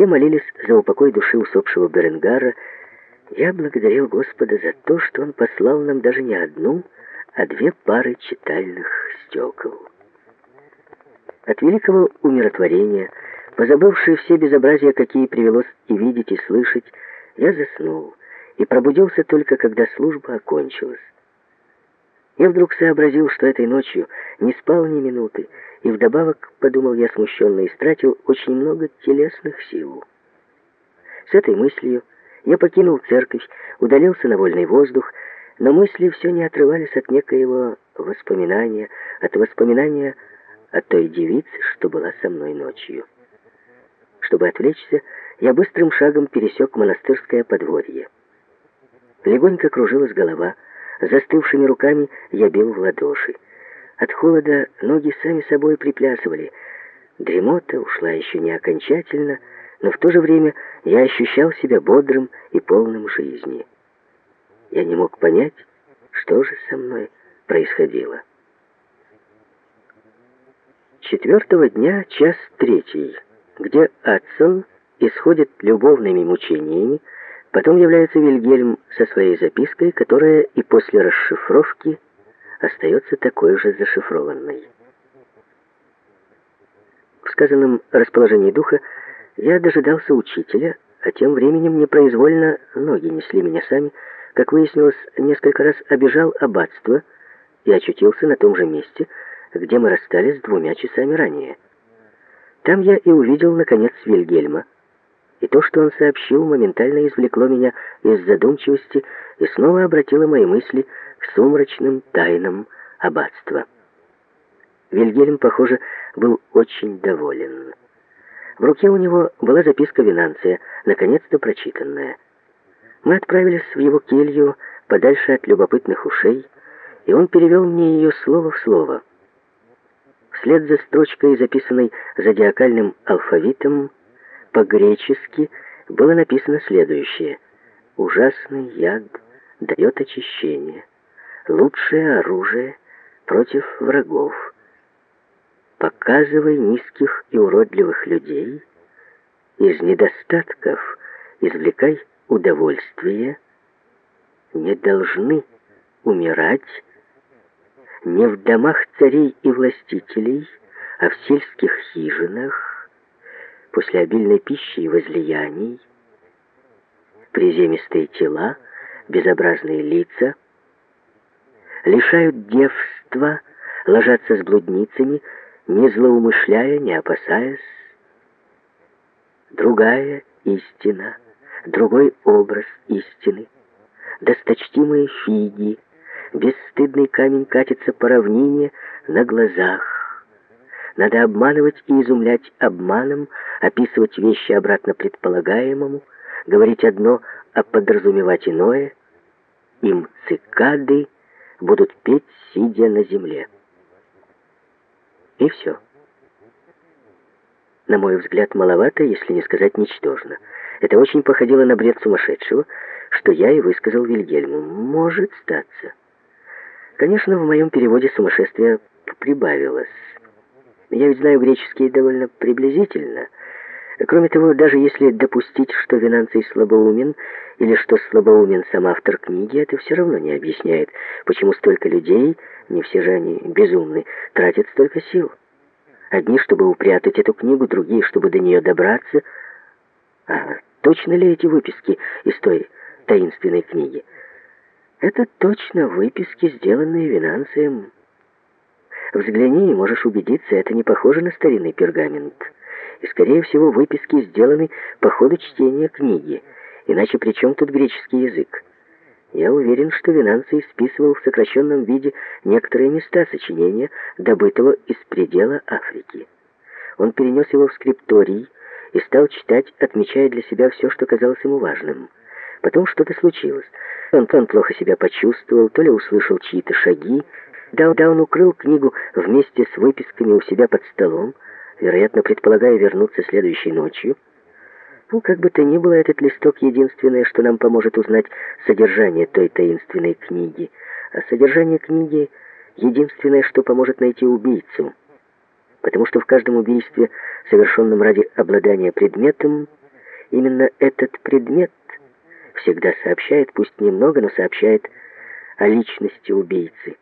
Все молились за упокой души усопшего Беренгара. Я благодарил Господа за то, что Он послал нам даже не одну, а две пары читальных стекол. От великого умиротворения, позабывший все безобразия, какие привелось и видеть, и слышать, я заснул и пробудился только, когда служба окончилась. Я вдруг сообразил, что этой ночью не спал ни минуты, и вдобавок, подумал я смущенно, истратил очень много телесных сил. С этой мыслью я покинул церковь, удалился на вольный воздух, но мысли все не отрывались от некоего воспоминания, от воспоминания о той девице, что была со мной ночью. Чтобы отвлечься, я быстрым шагом пересек монастырское подворье. Легонько кружилась голова, застывшими руками я бил в ладоши. От холода ноги сами собой приплясывали. Дремота ушла еще не окончательно, но в то же время я ощущал себя бодрым и полным жизни. Я не мог понять, что же со мной происходило. Четвертого дня, час третий, где Адсон исходит любовными мучениями, потом является Вильгельм со своей запиской, которая и после расшифровки остается такой же зашифрованной. В сказанном расположении духа я дожидался учителя, а тем временем непроизвольно ноги несли меня сами, как выяснилось, несколько раз обижал аббатство и очутился на том же месте, где мы расстались двумя часами ранее. Там я и увидел, наконец, Вильгельма, и то, что он сообщил, моментально извлекло меня из задумчивости и снова обратило мои мысли к сумрачным тайнам аббатства. Вильгельм, похоже, был очень доволен. В руке у него была записка Винанция, наконец-то прочитанная. Мы отправились в его келью, подальше от любопытных ушей, и он перевел мне ее слово в слово. Вслед за строчкой, записанной зодиакальным алфавитом, по-гречески было написано следующее. «Ужасный яд дает очищение» лучшее оружие против врагов. Показывай низких и уродливых людей, из недостатков извлекай удовольствие, не должны умирать. Не в домах царей и властителей, а в сельских хижинах, после обильной пищи и возлияний, приземистые тела, безобразные лица — лишают девства, ложатся с блудницами, не злоумышляя, не опасаясь. Другая истина, другой образ истины, досточтимые фиги, бесстыдный камень катится по равнине на глазах. Надо обманывать и изумлять обманом, описывать вещи обратно предполагаемому, говорить одно, а подразумевать иное. Им цикады — будут петь, сидя на земле. И все. На мой взгляд, маловато, если не сказать ничтожно. Это очень походило на бред сумасшедшего, что я и высказал Вильгельму. Может статься. Конечно, в моем переводе сумасшествие прибавилось. Я ведь знаю греческий довольно приблизительно — Кроме того, даже если допустить, что Винанций слабоумен, или что слабоумен сам автор книги, это все равно не объясняет, почему столько людей, не все же они безумны, тратят столько сил. Одни, чтобы упрятать эту книгу, другие, чтобы до нее добраться. А точно ли эти выписки из той таинственной книги? Это точно выписки, сделанные Винанцием. Взгляни и можешь убедиться, это не похоже на старинный пергамент и, скорее всего, выписки сделаны по ходу чтения книги. Иначе при чем тут греческий язык? Я уверен, что Винанций списывал в сокращенном виде некоторые места сочинения, добытого из предела Африки. Он перенес его в скрипторий и стал читать, отмечая для себя все, что казалось ему важным. Потом что-то случилось. Он, он плохо себя почувствовал, то ли услышал чьи-то шаги, да, да он укрыл книгу вместе с выписками у себя под столом, вероятно, предполагая вернуться следующей ночью. Ну, как бы то ни было, этот листок единственное, что нам поможет узнать содержание той таинственной книги. А содержание книги единственное, что поможет найти убийцу. Потому что в каждом убийстве, совершенном ради обладания предметом, Именно этот предмет всегда сообщает, пусть немного, но сообщает о личности убийцы.